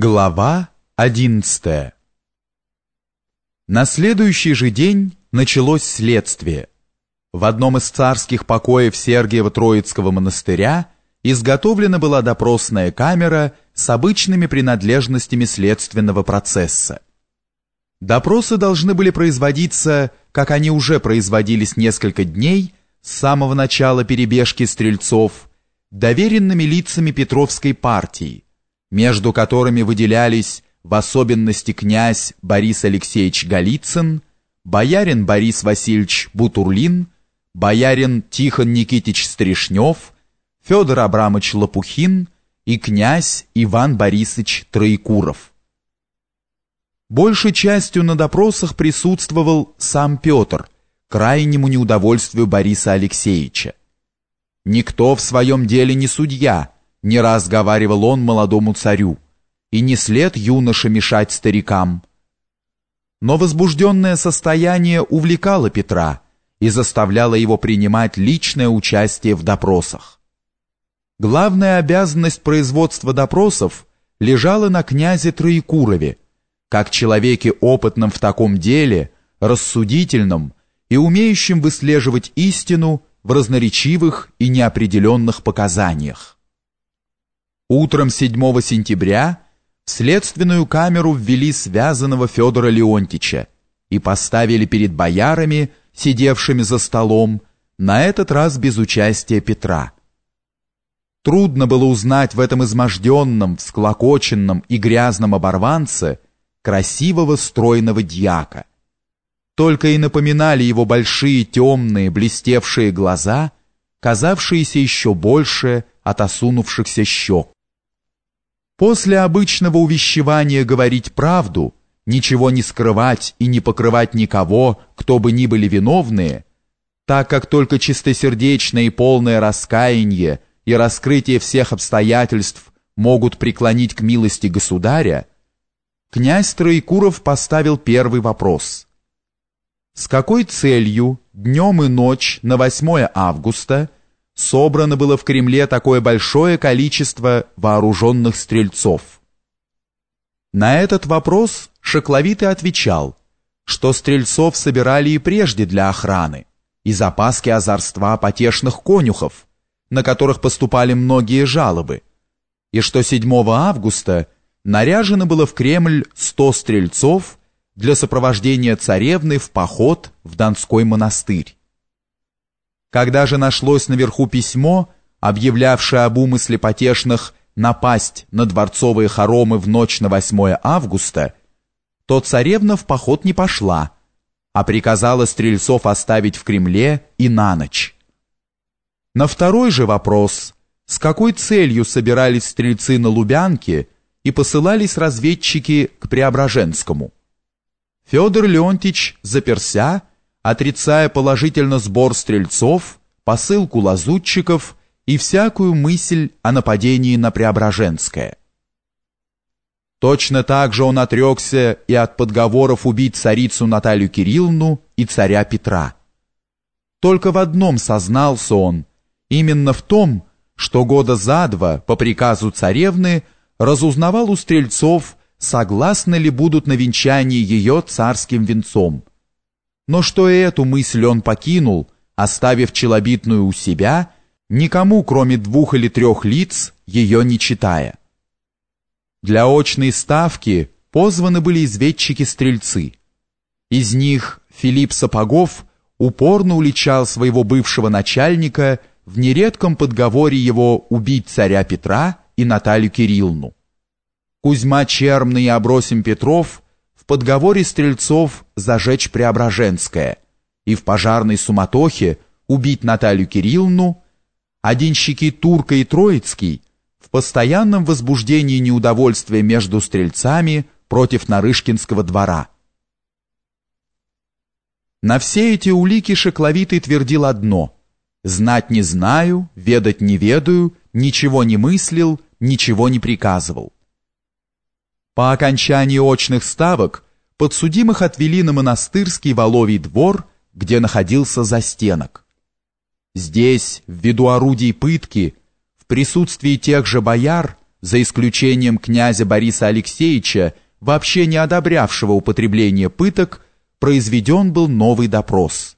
Глава одиннадцатая На следующий же день началось следствие. В одном из царских покоев Сергиева-Троицкого монастыря изготовлена была допросная камера с обычными принадлежностями следственного процесса. Допросы должны были производиться, как они уже производились несколько дней, с самого начала перебежки стрельцов, доверенными лицами Петровской партии, между которыми выделялись в особенности князь Борис Алексеевич Голицын, боярин Борис Васильевич Бутурлин, боярин Тихон Никитич Стришнев, Федор Абрамович Лопухин и князь Иван Борисович Троекуров. Большей частью на допросах присутствовал сам Петр, крайнему неудовольствию Бориса Алексеевича. Никто в своем деле не судья, не раз он молодому царю, и не след юноше мешать старикам. Но возбужденное состояние увлекало Петра и заставляло его принимать личное участие в допросах. Главная обязанность производства допросов лежала на князе Троекурове, как человеке опытном в таком деле, рассудительном и умеющем выслеживать истину в разноречивых и неопределенных показаниях. Утром 7 сентября в следственную камеру ввели связанного Федора Леонтича и поставили перед боярами, сидевшими за столом, на этот раз без участия Петра. Трудно было узнать в этом изможденном, всклокоченном и грязном оборванце красивого стройного дьяка. Только и напоминали его большие темные блестевшие глаза, казавшиеся еще больше от осунувшихся щек. После обычного увещевания говорить правду, ничего не скрывать и не покрывать никого, кто бы ни были виновные, так как только чистосердечное и полное раскаяние и раскрытие всех обстоятельств могут преклонить к милости государя, князь Троекуров поставил первый вопрос. С какой целью днем и ночь на 8 августа собрано было в Кремле такое большое количество вооруженных стрельцов. На этот вопрос Шекловитый отвечал, что стрельцов собирали и прежде для охраны, и запаски озорства потешных конюхов, на которых поступали многие жалобы, и что 7 августа наряжено было в Кремль 100 стрельцов для сопровождения царевны в поход в Донской монастырь. Когда же нашлось наверху письмо, объявлявшее об умысле потешных напасть на дворцовые хоромы в ночь на 8 августа, то царевна в поход не пошла, а приказала стрельцов оставить в Кремле и на ночь. На второй же вопрос, с какой целью собирались стрельцы на Лубянке и посылались разведчики к Преображенскому. Федор Леонтьевич заперся отрицая положительно сбор стрельцов, посылку лазутчиков и всякую мысль о нападении на Преображенское. Точно так же он отрекся и от подговоров убить царицу Наталью Кирилловну и царя Петра. Только в одном сознался он, именно в том, что года за два по приказу царевны разузнавал у стрельцов, согласны ли будут на венчании ее царским венцом, но что и эту мысль он покинул, оставив челобитную у себя, никому, кроме двух или трех лиц, ее не читая. Для очной ставки позваны были изведчики-стрельцы. Из них Филипп Сапогов упорно уличал своего бывшего начальника в нередком подговоре его убить царя Петра и Наталью Кирилловну. Кузьма Чермный и Абросим Петров – подговоре стрельцов зажечь Преображенское и в пожарной суматохе убить Наталью Кирилловну, одинщики Турка и Троицкий в постоянном возбуждении неудовольствия между стрельцами против Нарышкинского двора. На все эти улики Шекловитый твердил одно «Знать не знаю, ведать не ведаю, ничего не мыслил, ничего не приказывал». По окончании очных ставок подсудимых отвели на монастырский Воловий двор, где находился застенок. Здесь, ввиду орудий пытки, в присутствии тех же бояр, за исключением князя Бориса Алексеевича, вообще не одобрявшего употребление пыток, произведен был новый допрос –